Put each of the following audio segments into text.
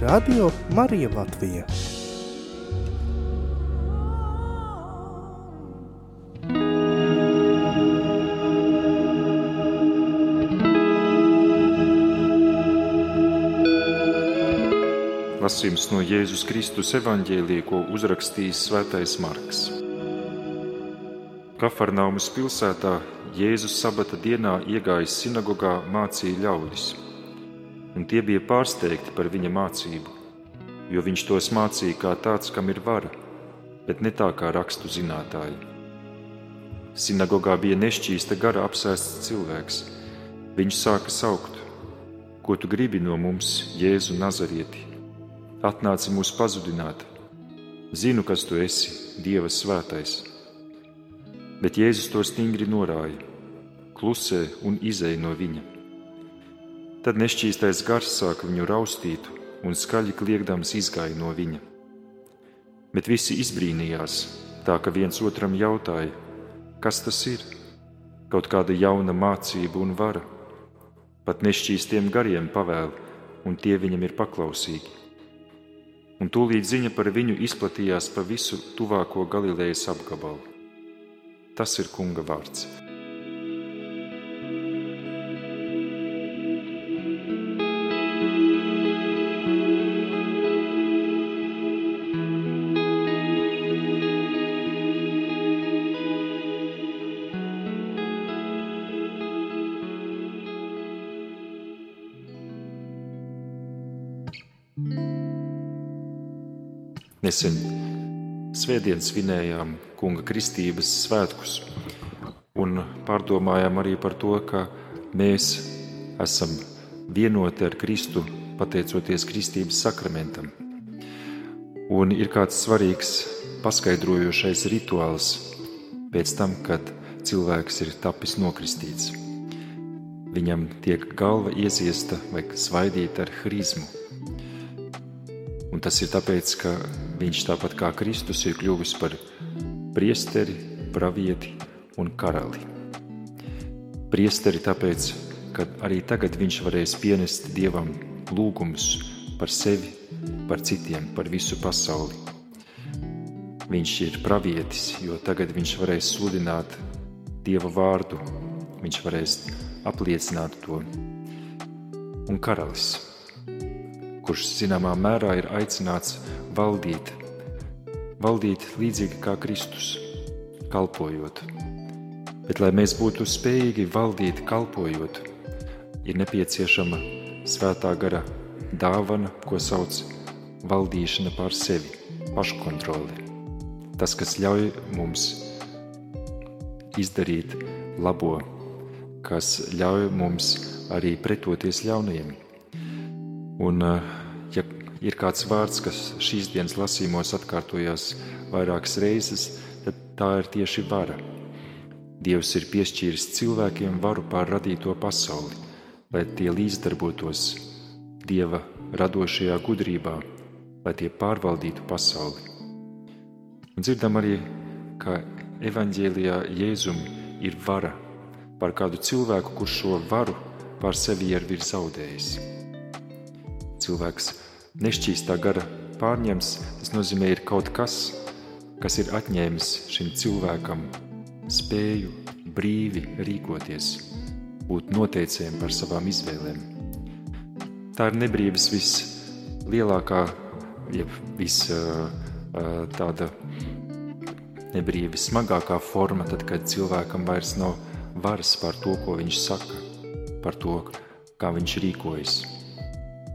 Radio Marija Latvija. Lasījums no Jēzus Kristus evaņģēlija, ko uzrakstījis Svētais Marks. Kafarnaumas pilsētā Jēzus sabata dienā iegājis sinagogā mācīja ļaudis un tie bija pārsteigti par viņa mācību, jo viņš tos mācīja kā tāds, kam ir vara, bet ne tā kā rakstu zinātāji. Sinagogā bija nešķīsta gara apsēsts cilvēks. Viņš sāka saukt: Ko tu gribi no mums, Jēzu Nazarieti? Atnāci mūs pazudināt. Zinu, kas tu esi, Dieva svētais. Bet Jēzus to stingri norāja, klusē un izēja no viņa. Tad nešķīstais gars sāka viņu raustīt un skaļi kliegdams izgāja no viņa. Bet visi izbrīnījās, tā ka viens otram jautāja, kas tas ir? Kaut kāda jauna mācība un vara. Pat nešķīstiem gariem pavēl, un tie viņam ir paklausīgi. Un tūlīt ziņa par viņu izplatījās pa visu tuvāko Galilejas apgabalu. Tas ir kunga vārds. Nesen svētdienas svinējām Kunga Kristības svētkus un pārdomājām arī par to, ka mēs esam vienoti ar Kristu pateicoties Kristības sakramentam. Un ir kāds svarīgs paskaidrojošais rituāls pēc tam, kad cilvēks ir tapis nokristīts. Viņam tiek galva ieziesta vai svaidīta ar hrizmu. Un tas ir tāpēc, ka Viņš tāpat kā Kristus ir kļuvis par priesteri, pravieti un karali. Priesteri tāpēc, ka arī tagad viņš varēs pienest Dievam lūgumus par sevi, par citiem, par visu pasauli. Viņš ir pravietis, jo tagad viņš varēs sludināt Dieva vārdu, viņš varēs apliecināt to. Un karalis, kurš zināmā mērā ir aicināts valdīt, valdīt līdzīgi kā Kristus, kalpojot. Bet, lai mēs būtu spējīgi valdīt, kalpojot, ir nepieciešama svētā gara dāvana, ko sauc valdīšana pār sevi, paškontrole. Tas, kas ļauj mums izdarīt labo, kas ļauj mums arī pretoties ļaunajiem. Un, ja ir kāds vārds, kas šīs dienas lasījumos atkārtojās vairākas reizes, tad tā ir tieši vara. Dievs ir piešķīris cilvēkiem varu pār radīto pasauli, lai tie līdzdarbotos Dieva radošajā gudrībā, lai tie pārvaldītu pasauli. Un dzirdam arī, ka evaņģēlijā Jēzum ir vara par kādu cilvēku, kurš šo varu pār sevi ir zaudējis. Cilvēks nešķīstā gara pārņems, tas nozīmē, ir kaut kas, kas ir atņēmis šim cilvēkam spēju brīvi rīkoties, būt noteicējiem par savām izvēlēm. Tā ir nebrīvas vislielākā, jeb vis tāda nebrīvas smagākā forma, tad, kad cilvēkam vairs nav varas par to, ko viņš saka, par to, kā viņš rīkojas.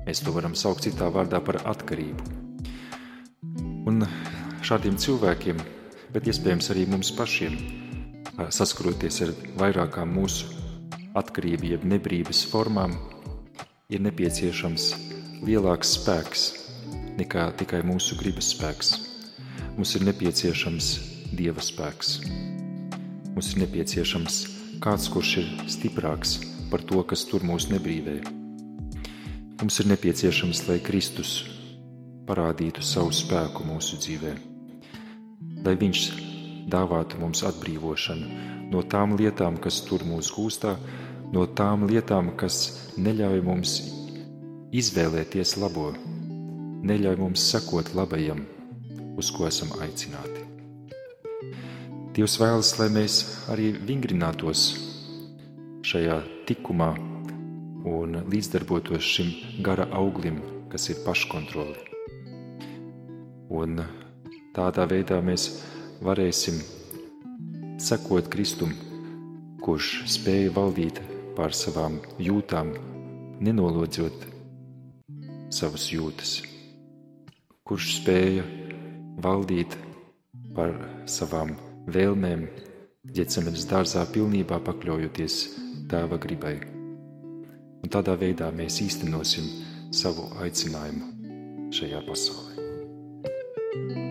Mēs to varam saukt citā vārdā par atkarību. Un šādiem cilvēkiem, bet iespējams arī mums pašiem, saskaroties ar vairākām mūsu atkarību, jeb nebrīvas formām, ir nepieciešams lielāks spēks, nekā tikai mūsu gribas spēks. Mums ir nepieciešams Dieva spēks. Mums ir nepieciešams kāds, kurš ir stiprāks par to, kas tur mūs nebrīvē. Mums ir nepieciešams, lai Kristus parādītu savu spēku mūsu dzīvē, lai Viņš dāvātu mums atbrīvošanu no tām lietām, kas tur mūs gūstā, no tām lietām, kas neļauj mums izvēlēties labo, neļauj mums sekot labajam, uz ko esam aicināti. Dievs vēlas, lai mēs arī vingrinātos šajā tikumā un līdzdarbotos šim gara auglim, kas ir paškontrole. Un tādā veidā mēs varēsim sekot Kristum, kurš spēja valdīt pār savām jūtām, nenolodzot savas jūtas, kurš spēja valdīt par savām vēlmēm, ģecemenes dārzā pilnībā pakļaujoties tēva gribai. Un tādā veidā mēs īstenosim savu aicinājumu šajā pasaulē.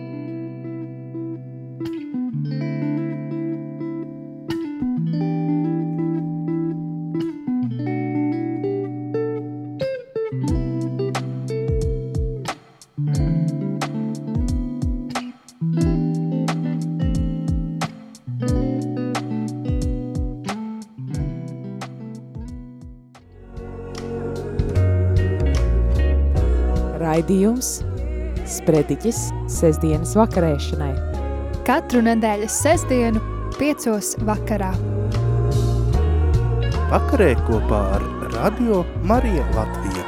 Raidījums Sprediķis sestdienas vakarēšanai. Katru nedēļas sestdienu, piecos vakarā. Vakarē kopā ar Radio Mariju Latviju.